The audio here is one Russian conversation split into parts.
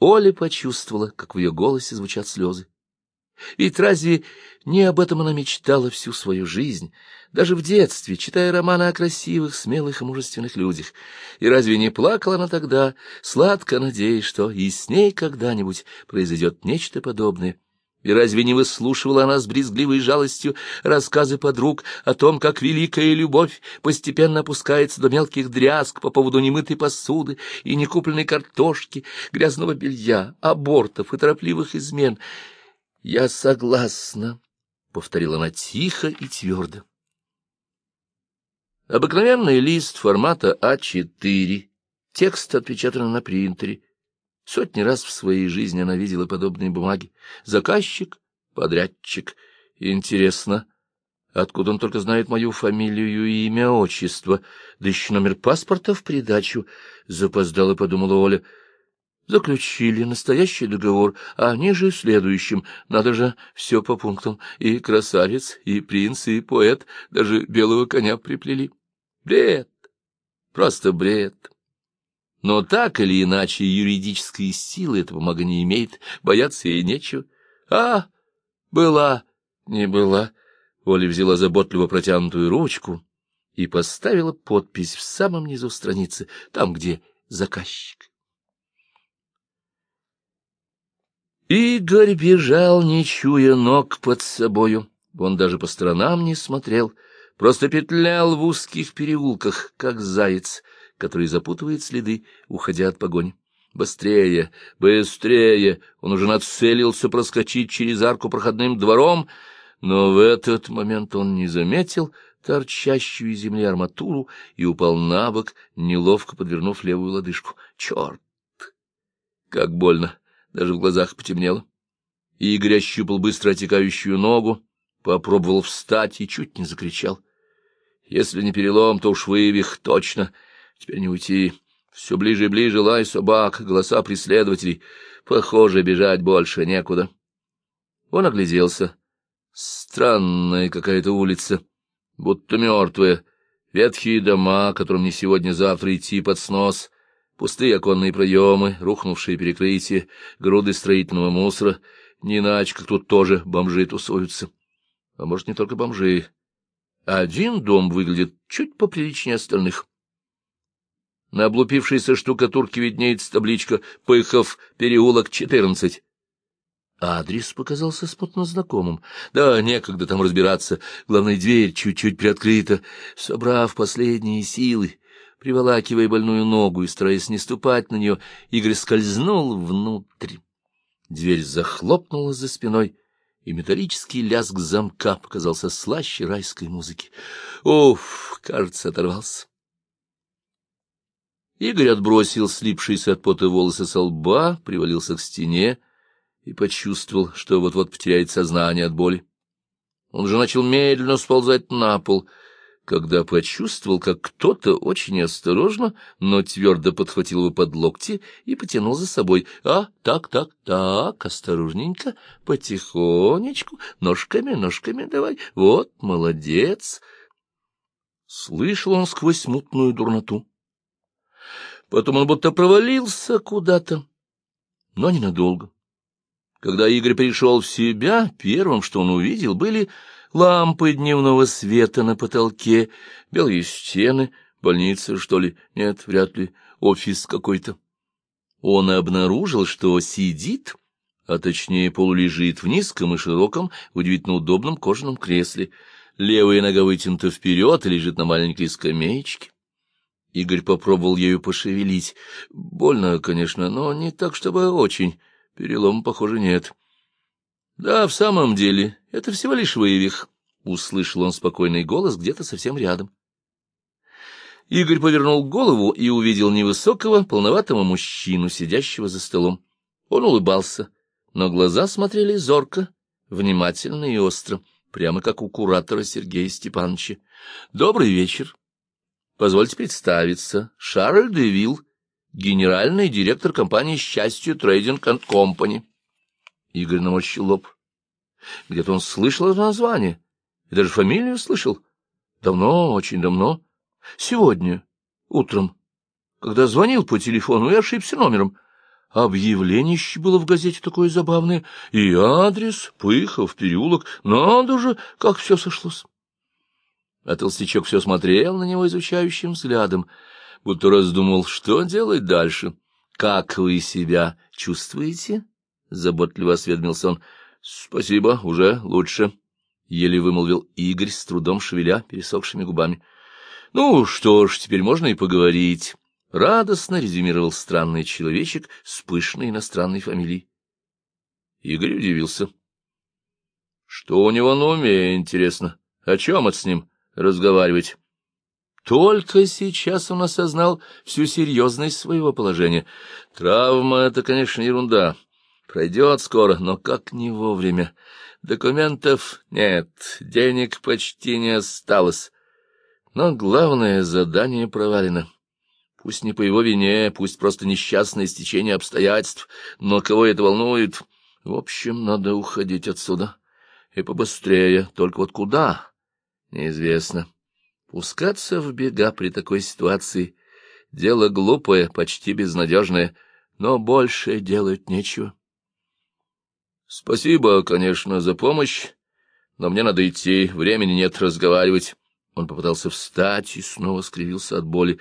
Оля почувствовала, как в ее голосе звучат слезы. Ведь разве не об этом она мечтала всю свою жизнь, даже в детстве, читая романы о красивых, смелых и мужественных людях? И разве не плакала она тогда, сладко надеясь, что и с ней когда-нибудь произойдет нечто подобное? И разве не выслушивала она с брезгливой жалостью рассказы подруг о том, как великая любовь постепенно опускается до мелких дрязг по поводу немытой посуды и некупленной картошки, грязного белья, абортов и торопливых измен —— Я согласна, — повторила она тихо и твердо. Обыкновенный лист формата А4, текст отпечатан на принтере. Сотни раз в своей жизни она видела подобные бумаги. Заказчик, подрядчик. Интересно, откуда он только знает мою фамилию и имя, отчество, да еще номер паспорта в придачу, — запоздала, подумала Оля. Заключили настоящий договор, а ниже следующим. Надо же все по пунктам. И красавец, и принц, и поэт даже белого коня приплели. Бред! Просто бред! Но так или иначе юридические силы эта бумага не имеет, бояться ей нечего. А, была, не была. Оля взяла заботливо протянутую ручку и поставила подпись в самом низу страницы, там, где заказчик. Игорь бежал, не чуя ног под собою. Он даже по сторонам не смотрел, просто петлял в узких переулках, как заяц, который запутывает следы, уходя от погони. Быстрее, быстрее! Он уже нацелился проскочить через арку проходным двором, но в этот момент он не заметил торчащую из земли арматуру и упал на бок, неловко подвернув левую лодыжку. Черт! Как больно! даже в глазах потемнело. Игорь ощупал быстро отекающую ногу, попробовал встать и чуть не закричал. Если не перелом, то уж вывих, точно. Теперь не уйти. Все ближе и ближе лай собак, голоса преследователей. Похоже, бежать больше некуда. Он огляделся. Странная какая-то улица, будто мертвая. Ветхие дома, которым не сегодня-завтра идти под снос — Пустые оконные проемы, рухнувшие перекрытия, груды строительного мусора. Не иначе, как тут тоже бомжи тусуются. А может, не только бомжи. Один дом выглядит чуть поприличнее остальных. На облупившейся штукатурке виднеется табличка «Пыхов, переулок, 14». Адрес показался смутно знакомым. Да, некогда там разбираться. Главная дверь чуть-чуть приоткрыта. Собрав последние силы, Приволакивая больную ногу и стараясь не ступать на нее, Игорь скользнул внутрь. Дверь захлопнула за спиной, и металлический лязг замка показался слаще райской музыки. Уф, кажется, оторвался. Игорь отбросил слипшиеся от пота волосы со лба, привалился к стене и почувствовал, что вот-вот потеряет сознание от боли. Он же начал медленно сползать на пол — когда почувствовал, как кто-то очень осторожно, но твердо подхватил его под локти и потянул за собой. А, так, так, так, осторожненько, потихонечку, ножками, ножками давай. Вот, молодец. Слышал он сквозь мутную дурноту. Потом он будто провалился куда-то, но ненадолго. Когда Игорь пришел в себя, первым, что он увидел, были лампы дневного света на потолке, белые стены, больница, что ли, нет, вряд ли, офис какой-то. Он обнаружил, что сидит, а точнее полулежит в низком и широком, удивительно удобном кожаном кресле. Левая нога вытянута вперед и лежит на маленькой скамеечке. Игорь попробовал ею пошевелить. Больно, конечно, но не так, чтобы очень. Перелома, похоже, нет. Да, в самом деле, это всего лишь вывих, — услышал он спокойный голос где-то совсем рядом. Игорь повернул голову и увидел невысокого, полноватого мужчину, сидящего за столом. Он улыбался, но глаза смотрели зорко, внимательно и остро, прямо как у куратора Сергея Степановича. — Добрый вечер. Позвольте представиться. Шарль Девилл, генеральный директор компании «Счастье Трейдинг энд Компани». Игорь наморщил лоб. Где-то он слышал это название, и даже фамилию слышал. Давно, очень давно. Сегодня, утром, когда звонил по телефону и ошибся номером. Объявленище было в газете такое забавное, и адрес, Пыхов, переулок, надо же, как все сошлось. А толстячок все смотрел на него изучающим взглядом, будто раздумал, что делать дальше. — Как вы себя чувствуете? — заботливо осведомился он. — Спасибо, уже лучше, — еле вымолвил Игорь, с трудом шевеля пересохшими губами. — Ну что ж, теперь можно и поговорить. Радостно резюмировал странный человечек с пышной иностранной фамилией. Игорь удивился. — Что у него на уме, интересно? О чем это с ним разговаривать? Только сейчас он осознал всю серьезность своего положения. Травма — это, конечно, ерунда. Пройдет скоро, но как не вовремя. Документов нет, денег почти не осталось. Но главное задание провалено. Пусть не по его вине, пусть просто несчастное стечение обстоятельств, но кого это волнует? В общем, надо уходить отсюда. И побыстрее, только вот куда? Неизвестно. Пускаться в бега при такой ситуации — дело глупое, почти безнадежное, но больше делать нечего. Спасибо, конечно, за помощь, но мне надо идти, времени нет разговаривать. Он попытался встать и снова скривился от боли.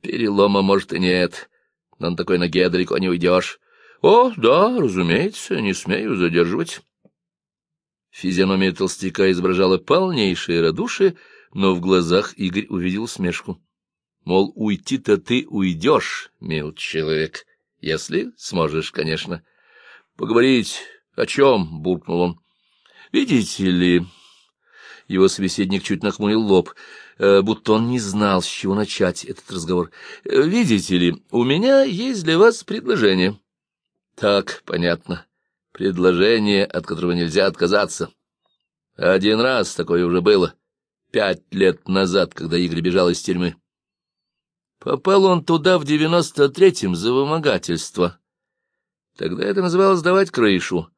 Перелома, может, и нет, но на такой ноге далеко не уйдешь. О, да, разумеется, не смею задерживать. Физиономия толстяка изображала полнейшее радушие, но в глазах Игорь увидел смешку. Мол, уйти-то ты уйдешь, мил человек, если сможешь, конечно. Поговорить о чем? — буркнул он. — Видите ли... Его собеседник чуть нахмурил лоб, э, будто он не знал, с чего начать этот разговор. «Э, «Видите ли, у меня есть для вас предложение». «Так, понятно. Предложение, от которого нельзя отказаться. Один раз такое уже было, пять лет назад, когда Игорь бежал из тюрьмы. Попал он туда в девяносто третьем за вымогательство. Тогда это называлось «давать крышу».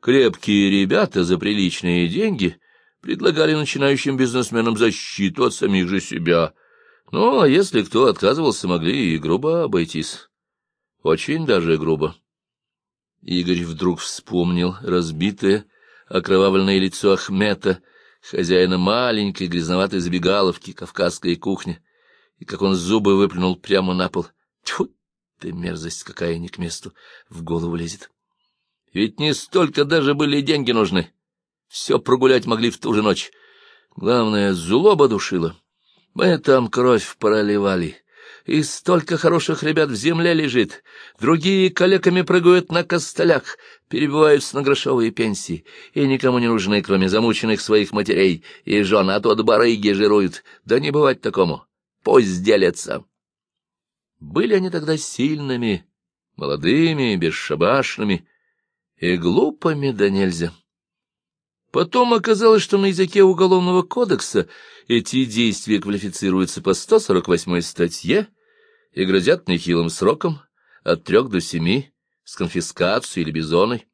Крепкие ребята за приличные деньги предлагали начинающим бизнесменам защиту от самих же себя. Ну, а если кто отказывался, могли и грубо обойтись. Очень даже грубо. Игорь вдруг вспомнил разбитое, окровавленное лицо Ахмета, хозяина маленькой грязноватой забегаловки кавказской кухни, и как он зубы выплюнул прямо на пол. Тьфу, ты мерзость какая не к месту, в голову лезет. Ведь не столько даже были деньги нужны. Все прогулять могли в ту же ночь. Главное, злоба душила. Мы там кровь проливали. И столько хороших ребят в земле лежит. Другие калеками прыгают на костылях, перебиваются на грошовые пенсии, и никому не нужны, кроме замученных своих матерей и жен, а то барыги жируют. Да не бывать такому. Пусть делятся. Были они тогда сильными, молодыми, бесшабашными, и глупыми да нельзя. Потом оказалось, что на языке Уголовного кодекса эти действия квалифицируются по 148 статье и грозят нехилым сроком от трех до семи с конфискацией или бизоной.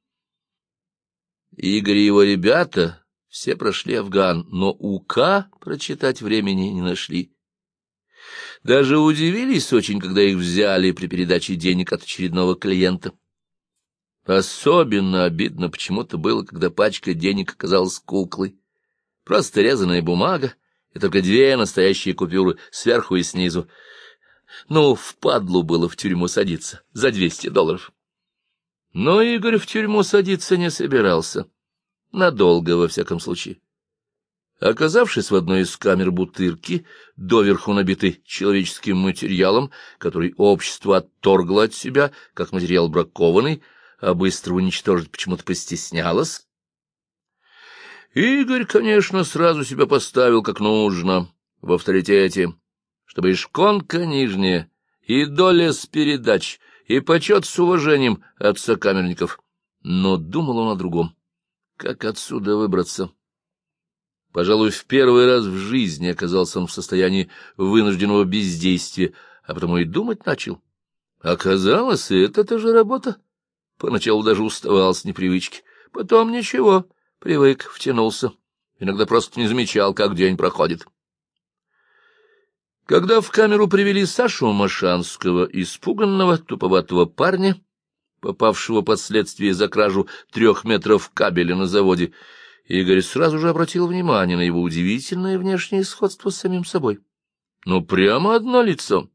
Игорь и его ребята все прошли Афган, но УК прочитать времени не нашли. Даже удивились очень, когда их взяли при передаче денег от очередного клиента. Особенно обидно почему-то было, когда пачка денег оказалась куклой. Просто резаная бумага и только две настоящие купюры сверху и снизу. Ну, впадлу было в тюрьму садиться за двести долларов. Но Игорь в тюрьму садиться не собирался. Надолго, во всяком случае. Оказавшись в одной из камер бутырки, доверху набитой человеческим материалом, который общество отторгло от себя, как материал бракованный, а быстро уничтожить почему-то постеснялась. Игорь, конечно, сразу себя поставил как нужно, в авторитете, чтобы и шконка нижняя, и доля с передач, и почет с уважением от сокамерников. Но думал он о другом. Как отсюда выбраться? Пожалуй, в первый раз в жизни оказался он в состоянии вынужденного бездействия, а потому и думать начал. Оказалось, это тоже работа. Поначалу даже уставал с непривычки. Потом ничего, привык, втянулся. Иногда просто не замечал, как день проходит. Когда в камеру привели Сашу Машанского, испуганного, туповатого парня, попавшего под следствие за кражу трех метров кабеля на заводе, Игорь сразу же обратил внимание на его удивительное внешнее сходство с самим собой. Ну, прямо одно лицо.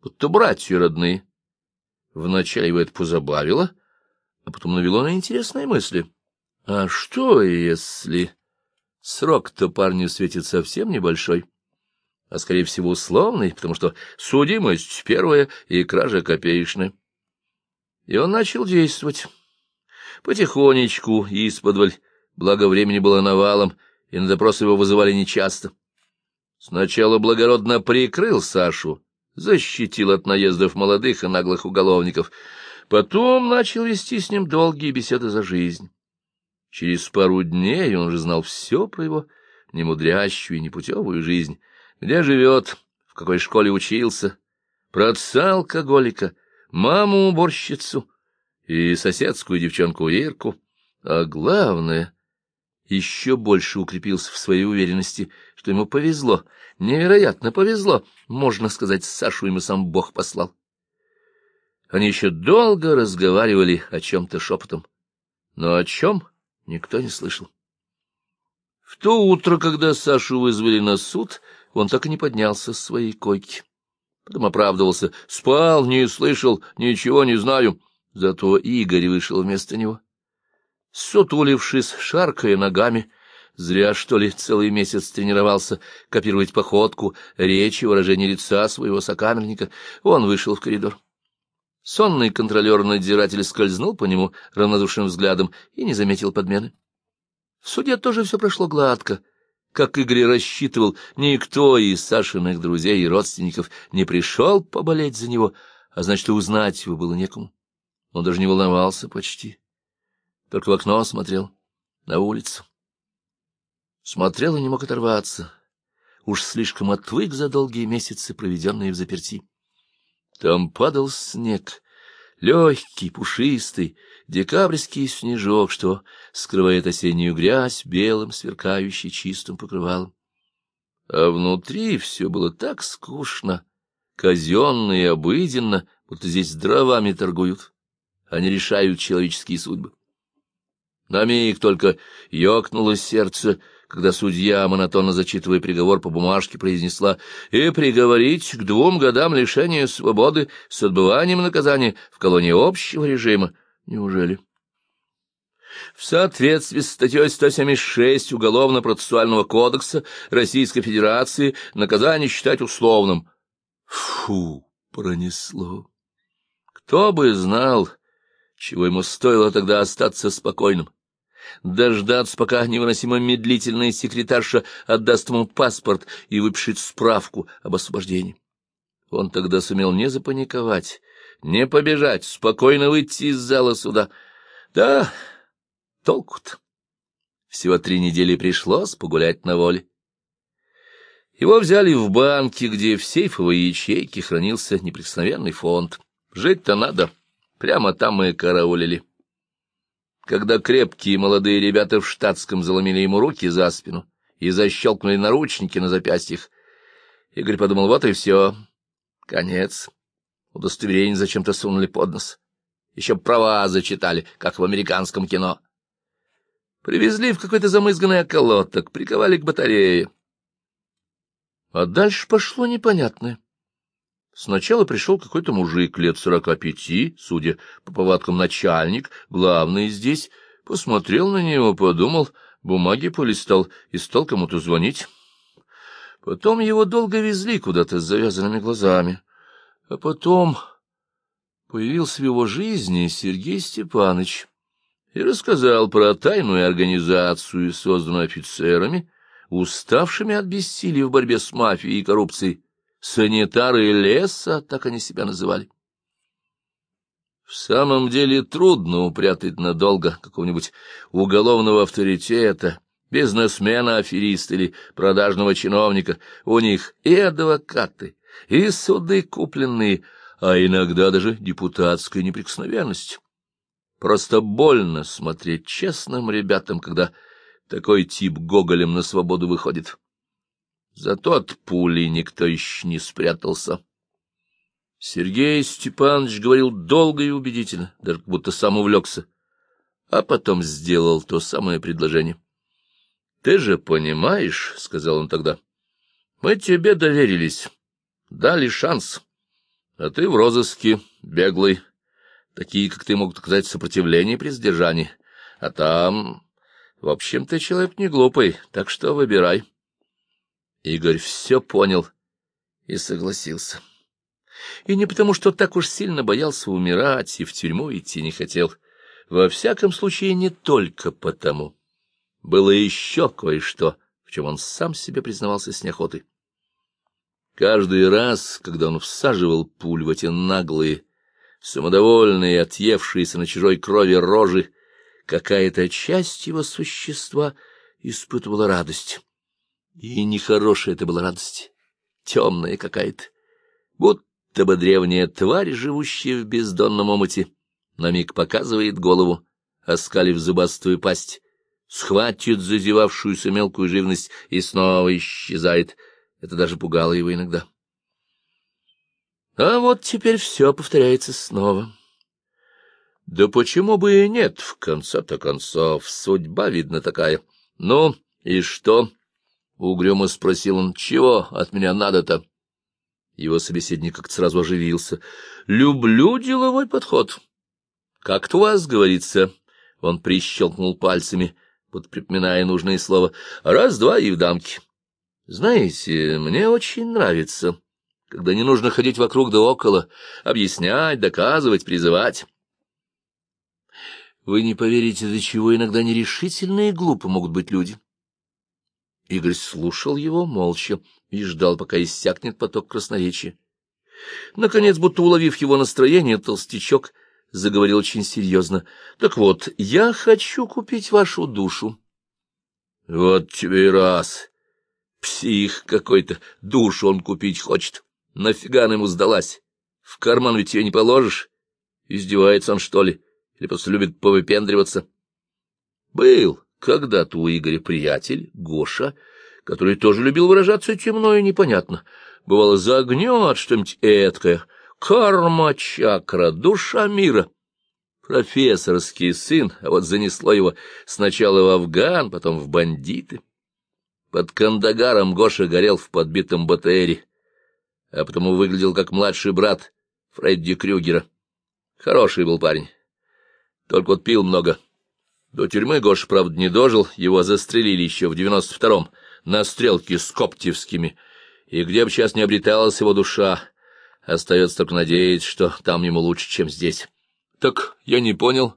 Будто братья родные. Вначале его это позабавило, а потом навело на интересные мысли. А что, если... Срок-то парню светит совсем небольшой, а, скорее всего, условный, потому что судимость первая и кража копеечная. И он начал действовать. Потихонечку, исподволь, благо времени было навалом, и на допрос его вызывали нечасто. Сначала благородно прикрыл Сашу, защитил от наездов молодых и наглых уголовников, потом начал вести с ним долгие беседы за жизнь. Через пару дней он уже знал все про его немудрящую и непутевую жизнь, где живет, в какой школе учился, про отца алкоголика, маму-уборщицу и соседскую девчонку Ирку, а главное, еще больше укрепился в своей уверенности, что ему повезло, невероятно повезло, можно сказать, Сашу ему сам Бог послал. Они еще долго разговаривали о чем-то шепотом. Но о чем никто не слышал. В то утро, когда Сашу вызвали на суд, он так и не поднялся с своей койки. Потом оправдывался. Спал, не слышал, ничего не знаю. Зато Игорь вышел вместо него. Сутулившись, шаркая ногами, зря, что ли, целый месяц тренировался копировать походку, речь и выражение лица своего сокамерника, он вышел в коридор. Сонный контролер-надзиратель скользнул по нему равнодушным взглядом и не заметил подмены. В суде тоже все прошло гладко. Как Игорь рассчитывал, никто из Сашиных друзей и родственников не пришел поболеть за него, а значит, узнать его было некому. Он даже не волновался почти. Только в окно смотрел, на улицу. Смотрел и не мог оторваться. Уж слишком отвык за долгие месяцы, проведенные в заперти. Там падал снег, легкий, пушистый, декабрьский снежок, что скрывает осеннюю грязь белым, сверкающим чистым покрывалом. А внутри все было так скучно, казенно и обыденно, будто здесь дровами торгуют, они решают человеческие судьбы. На миг только ёкнуло сердце, когда судья, монотонно зачитывая приговор по бумажке, произнесла «И приговорить к двум годам лишения свободы с отбыванием наказания в колонии общего режима». Неужели? В соответствии с статьей 176 Уголовно-процессуального кодекса Российской Федерации наказание считать условным. Фу, пронесло. Кто бы знал, чего ему стоило тогда остаться спокойным дождаться, пока невыносимо медлительная секретарша отдаст ему паспорт и выпишет справку об освобождении. Он тогда сумел не запаниковать, не побежать, спокойно выйти из зала суда. Да, толку-то. Всего три недели пришлось погулять на воле. Его взяли в банке, где в сейфовой ячейке хранился неприкосновенный фонд. Жить-то надо, прямо там и караулили когда крепкие молодые ребята в штатском заломили ему руки за спину и защелкнули наручники на запястьях. Игорь подумал, вот и все, конец. Удостоверение зачем-то сунули под нос. Еще права зачитали, как в американском кино. Привезли в какой-то замызганный околоток, приковали к батарее. А дальше пошло непонятное. Сначала пришел какой-то мужик лет сорока пяти, судя по повадкам начальник, главный здесь, посмотрел на него, подумал, бумаги полистал и стал кому-то звонить. Потом его долго везли куда-то с завязанными глазами. А потом появился в его жизни Сергей Степанович и рассказал про тайную организацию, созданную офицерами, уставшими от бессилия в борьбе с мафией и коррупцией, санитары леса, так они себя называли. В самом деле трудно упрятать надолго какого-нибудь уголовного авторитета, бизнесмена, афериста или продажного чиновника. У них и адвокаты, и суды купленные, а иногда даже депутатская неприкосновенность. Просто больно смотреть честным ребятам, когда такой тип гоголем на свободу выходит. Зато от пули никто еще не спрятался. Сергей Степанович говорил долго и убедительно, даже как будто сам увлекся, а потом сделал то самое предложение. — Ты же понимаешь, — сказал он тогда, — мы тебе доверились, дали шанс, а ты в розыске, беглый. Такие, как ты, могут оказать сопротивление при задержании, а там... В общем, ты человек не глупый, так что выбирай. Игорь все понял и согласился. И не потому, что так уж сильно боялся умирать и в тюрьму идти не хотел. Во всяком случае, не только потому. Было еще кое-что, в чем он сам себе признавался с неохотой. Каждый раз, когда он всаживал пуль в эти наглые, самодовольные, отъевшиеся на чужой крови рожи, какая-то часть его существа испытывала радость. И нехорошая это была радость, темная какая-то, будто бы древняя тварь, живущая в бездонном омуте, на миг показывает голову, оскалив зубастую пасть, схватит зазевавшуюся мелкую живность и снова исчезает. Это даже пугало его иногда. А вот теперь все повторяется снова. Да почему бы и нет, в конце-то концов, судьба, видно, такая. Ну, и что? — угрюмо спросил он. — Чего от меня надо-то? Его собеседник как-то сразу оживился. — Люблю деловой подход. — Как-то у вас, говорится. Он прищелкнул пальцами, вот припоминая нужное слово. — Раз-два и в дамки. Знаете, мне очень нравится, когда не нужно ходить вокруг да около, объяснять, доказывать, призывать. Вы не поверите, до чего иногда нерешительные и глупы могут быть люди. Игорь слушал его молча и ждал, пока иссякнет поток красноречия. Наконец, будто уловив его настроение, толстячок заговорил очень серьезно. — Так вот, я хочу купить вашу душу. — Вот тебе и раз. Псих какой-то, душу он купить хочет. Нафига она ему сдалась? В карман ведь ее не положишь. Издевается он, что ли? — или просто любит повыпендриваться. Был когда-то у Игоря приятель, Гоша, который тоже любил выражаться темно и непонятно. Бывало, загнет что-нибудь эткое. Карма-чакра, душа мира. Профессорский сын, а вот занесло его сначала в Афган, потом в бандиты. Под Кандагаром Гоша горел в подбитом БТРе, а потому выглядел как младший брат Фредди Крюгера. Хороший был парень. Только вот пил много. До тюрьмы Гош, правда, не дожил, его застрелили еще в девяносто втором на стрелке с Коптевскими. И где бы сейчас не обреталась его душа, остается только надеяться, что там ему лучше, чем здесь. Так я не понял.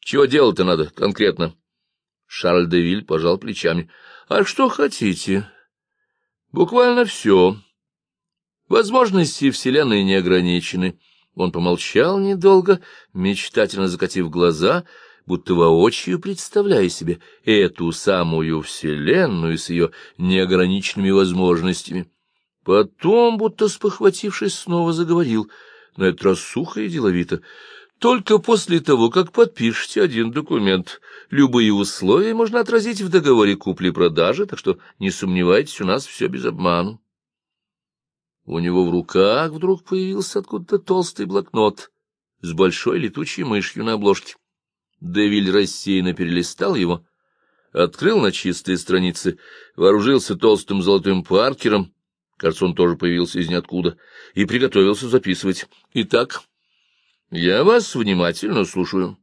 Чего делать-то надо конкретно? Шарль де Виль пожал плечами. А что хотите? Буквально все. Возможности Вселенной не ограничены. Он помолчал недолго, мечтательно закатив глаза, будто воочию представляя себе эту самую Вселенную с ее неограниченными возможностями. Потом, будто спохватившись, снова заговорил, на этот раз сухо и деловито. Только после того, как подпишете один документ, любые условия можно отразить в договоре купли-продажи, так что не сомневайтесь, у нас все без обмана. У него в руках вдруг появился откуда-то толстый блокнот с большой летучей мышью на обложке. Девиль рассеянно перелистал его, открыл на чистые страницы, вооружился толстым золотым паркером, кажется, он тоже появился из ниоткуда, и приготовился записывать. Итак, я вас внимательно слушаю.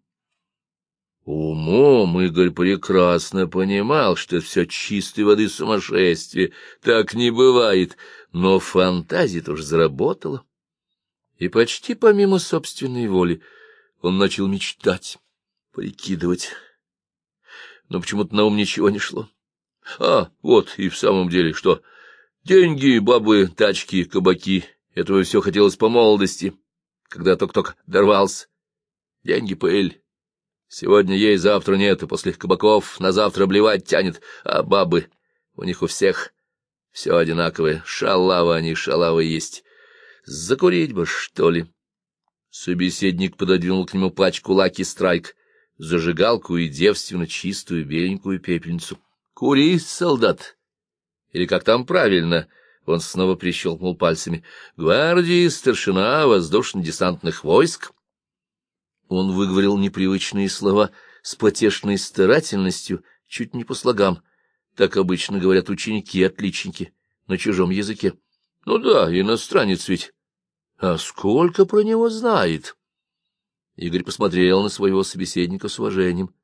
Умом Игорь прекрасно понимал, что это все чистой воды сумасшествие, так не бывает, но фантазия тоже заработала. И почти помимо собственной воли он начал мечтать, прикидывать. Но почему-то на ум ничего не шло. А, вот и в самом деле, что деньги, бабы, тачки, кабаки — этого все хотелось по молодости, когда только-только дорвался. Деньги пыль. Сегодня ей, завтра нет, и после кабаков на завтра блевать тянет, а бабы, у них у всех все одинаковое, шалава они, шалавы есть. Закурить бы, что ли? Собеседник пододвинул к нему пачку лаки страйк, зажигалку и девственно чистую беленькую пепельницу. — Кури, солдат! Или как там правильно? Он снова прищелкнул пальцами. «Гвардии, старшина воздушно-десантных войск». Он выговорил непривычные слова с потешной старательностью, чуть не по слогам. Так обычно говорят ученики-отличники на чужом языке. Ну да, иностранец ведь. А сколько про него знает? Игорь посмотрел на своего собеседника с уважением.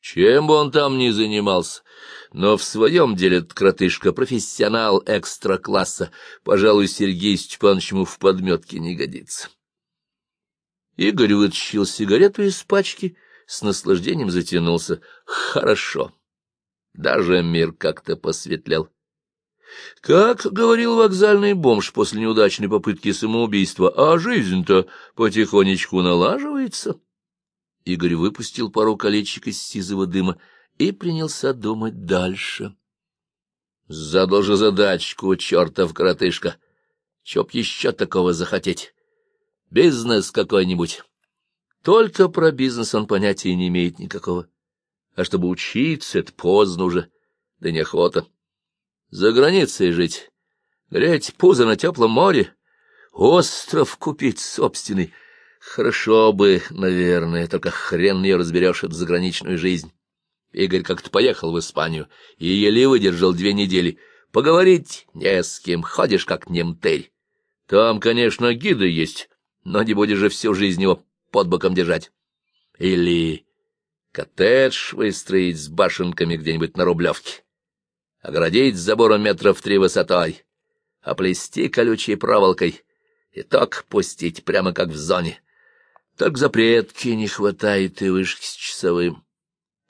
Чем бы он там ни занимался, но в своем деле этот кротышка профессионал экстра-класса. Пожалуй, Сергей Степанович ему в подметке не годится. Игорь вытащил сигарету из пачки, с наслаждением затянулся. Хорошо. Даже мир как-то посветлел. Как говорил вокзальный бомж после неудачной попытки самоубийства, а жизнь-то потихонечку налаживается. Игорь выпустил пару колечек из сизого дыма и принялся думать дальше. Задал же задачку, чертов коротышка. Чё еще такого захотеть? Бизнес какой-нибудь. Только про бизнес он понятия не имеет никакого. А чтобы учиться, это поздно уже, да неохота. За границей жить, греть пузо на теплом море, остров купить собственный. Хорошо бы, наверное, только хрен ее разберешь эту заграничную жизнь. Игорь как-то поехал в Испанию и еле выдержал две недели. Поговорить не с кем, ходишь как немтырь. Там, конечно, гиды есть, но не будешь же всю жизнь его под боком держать. Или коттедж выстроить с башенками где-нибудь на Рублевке, оградить забором метров три высотой, оплести колючей проволокой и так пустить прямо как в зоне. Так запретки не хватает и вышки с часовым.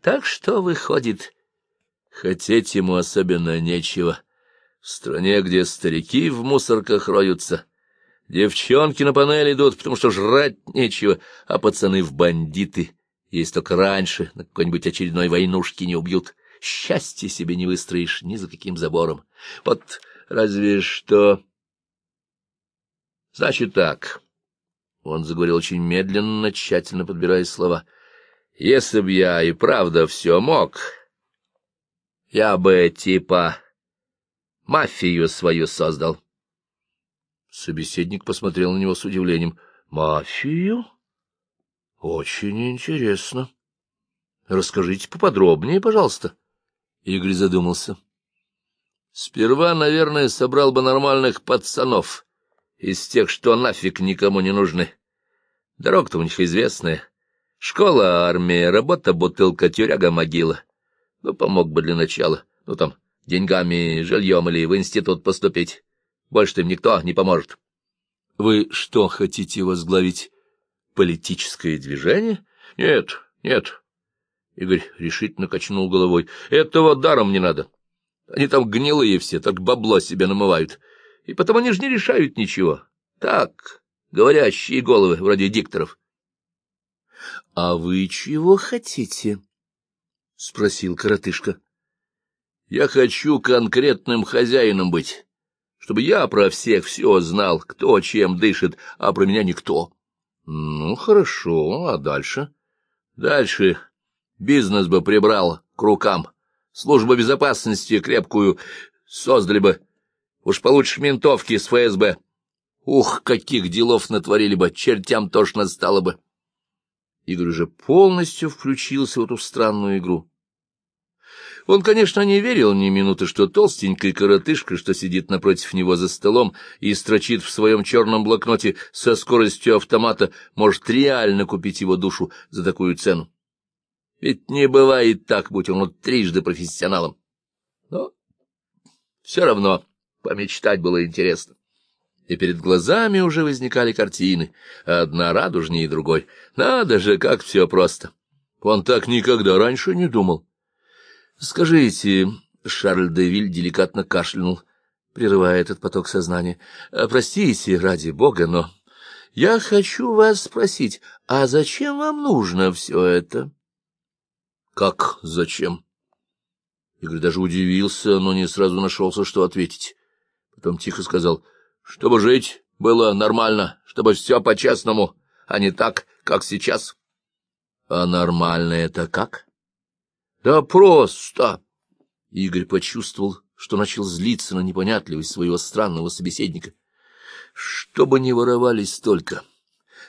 Так что выходит, хотеть ему особенно нечего. В стране, где старики в мусорках роются, девчонки на панель идут, потому что жрать нечего, а пацаны в бандиты — если только раньше на какой-нибудь очередной войнушке не убьют. Счастье себе не выстроишь ни за каким забором. Вот разве что... Значит так. Он заговорил очень медленно, тщательно подбирая слова. Если б я и правда все мог, я бы типа мафию свою создал. Собеседник посмотрел на него с удивлением. «Мафию?» Очень интересно. Расскажите поподробнее, пожалуйста. Игорь задумался. Сперва, наверное, собрал бы нормальных пацанов, из тех, что нафиг никому не нужны. Дорога-то у них известная. Школа, армия, работа, бутылка, тюряга, могила. Ну, помог бы для начала. Ну, там, деньгами, жильем или в институт поступить. Больше им никто не поможет. Вы что хотите возглавить? политическое движение? Нет, нет. Игорь решительно качнул головой. Этого даром не надо. Они там гнилые все, так бабло себе намывают. И потом они же не решают ничего. Так, говорящие головы, вроде дикторов. — А вы чего хотите? — спросил коротышка. — Я хочу конкретным хозяином быть, чтобы я про всех все знал, кто чем дышит, а про меня никто. Ну, хорошо, а дальше? Дальше бизнес бы прибрал к рукам. Служба безопасности крепкую создали бы. Уж получше ментовки с ФСБ. Ух, каких делов натворили бы, чертям тошно стало бы. Игорь уже полностью включился в эту странную игру. Он, конечно, не верил ни минуты, что толстенькая коротышка, что сидит напротив него за столом и строчит в своем черном блокноте со скоростью автомата, может реально купить его душу за такую цену. Ведь не бывает так, будь он вот трижды профессионалом. Но все равно помечтать было интересно. И перед глазами уже возникали картины, одна радужнее другой. Надо же, как все просто. Он так никогда раньше не думал. — Скажите, — Шарль де Виль деликатно кашлянул, прерывая этот поток сознания, — простите, ради бога, но я хочу вас спросить, а зачем вам нужно все это? — Как зачем? Игорь даже удивился, но не сразу нашелся, что ответить. Потом тихо сказал, — чтобы жить было нормально, чтобы все по-честному, а не так, как сейчас. — А нормально это как? — да просто! Игорь почувствовал что начал злиться на непонятливость своего странного собеседника. Чтобы не воровались столько,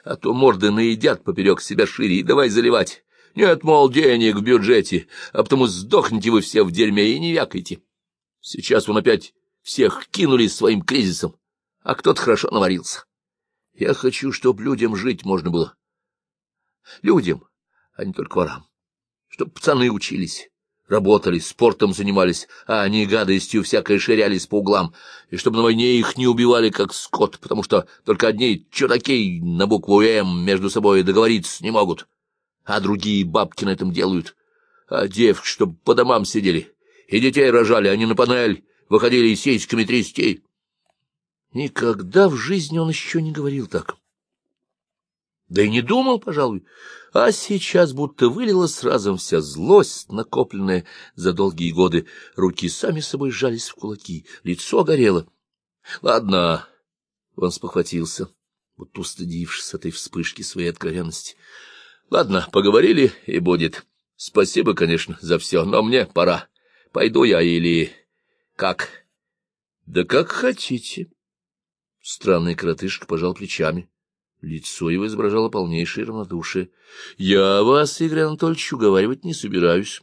а то морды наедят поперек себя шире и давай заливать. Нет, мол, денег в бюджете, а потому сдохните вы все в дерьме и не вякайте. Сейчас он опять всех кинули своим кризисом, а кто-то хорошо наварился. Я хочу, чтобы людям жить можно было. Людям, а не только ворам. Чтоб пацаны учились, работали, спортом занимались, а они гадостью всякой ширялись по углам, и чтобы на войне их не убивали, как скот, потому что только одни чудаки на букву «М» между собой договориться не могут, а другие бабки на этом делают, а девки, чтобы по домам сидели, и детей рожали, они на панель выходили сиськами трясти. Никогда в жизни он еще не говорил так. Да и не думал, пожалуй, а сейчас будто вылилась разом вся злость, накопленная за долгие годы. Руки сами собой сжались в кулаки, лицо горело. Ладно, он спохватился, вот устыдившись этой вспышки своей откровенности. Ладно, поговорили, и будет. Спасибо, конечно, за все, но мне пора. Пойду я или... Как? Да как хотите. Странный коротышка пожал плечами. Лицо его изображало полнейшее равнодушие. — Я вас, Игорь Анатольевич, уговаривать не собираюсь.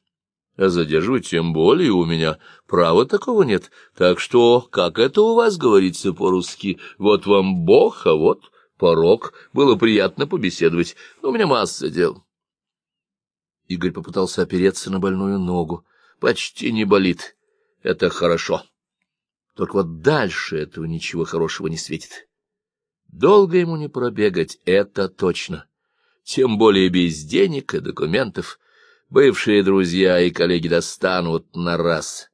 А задерживать тем более у меня права такого нет. Так что, как это у вас говорится по-русски, вот вам бог, а вот порог. Было приятно побеседовать, но у меня масса дел. Игорь попытался опереться на больную ногу. Почти не болит. Это хорошо. Только вот дальше этого ничего хорошего не светит. Долго ему не пробегать, это точно. Тем более без денег и документов бывшие друзья и коллеги достанут на раз.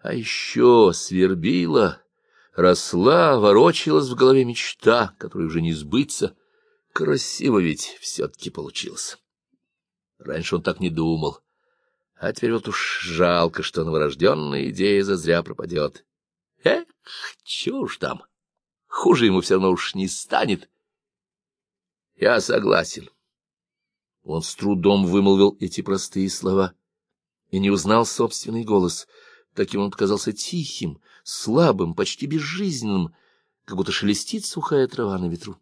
А еще свербила, росла, ворочалась в голове мечта, которой уже не сбыться. Красиво ведь все-таки получилось. Раньше он так не думал. А теперь вот уж жалко, что новорожденная идея зазря пропадет. Эх, чушь там! Хуже ему все равно уж не станет. Я согласен. Он с трудом вымолвил эти простые слова и не узнал собственный голос. Таким он казался тихим, слабым, почти безжизненным, как будто шелестит сухая трава на ветру.